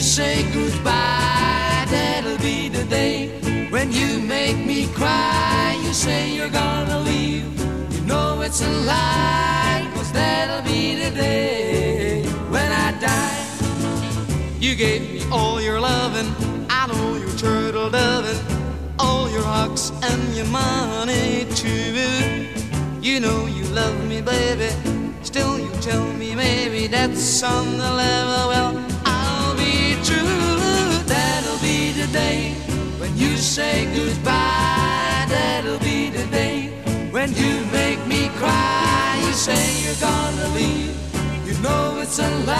say goodbye, that'll be the day when you make me cry. You say you're gonna leave, you know it's a lie, cause that'll be the day when I die. You gave me all your loving, I know you're turtle doving, all your hugs and your money too. You know you love me, baby. Still, you tell me maybe that's on the level. Well, you say goodbye. That'll be the day when you make me cry. You say you're gonna leave. You know it's a lie.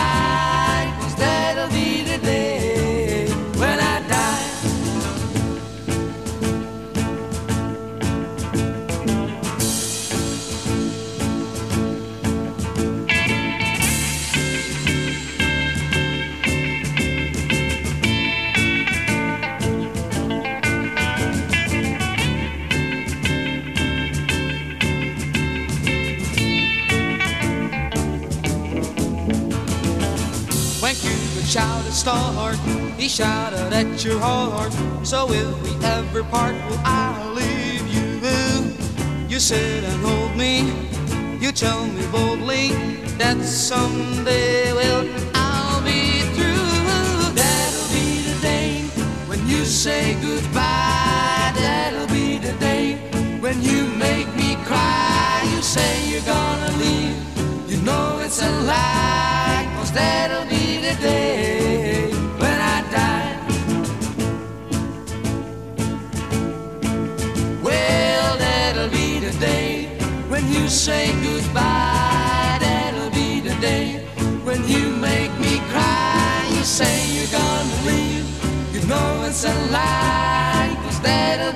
When Cupid shouted start, he shouted at your heart. So if we ever part, will I leave you? You sit and hold me. You tell me boldly that someday, well, I'll be through. That'll be the day when you say goodbye. That'll be the day when you make me cry. You say you're gonna leave. You know it's a lie, cause that'll be the day when I die. Well, that'll be the day when you say goodbye. That'll be the day when you make me cry. You say you're gonna leave. You know it's a lie, cause that'll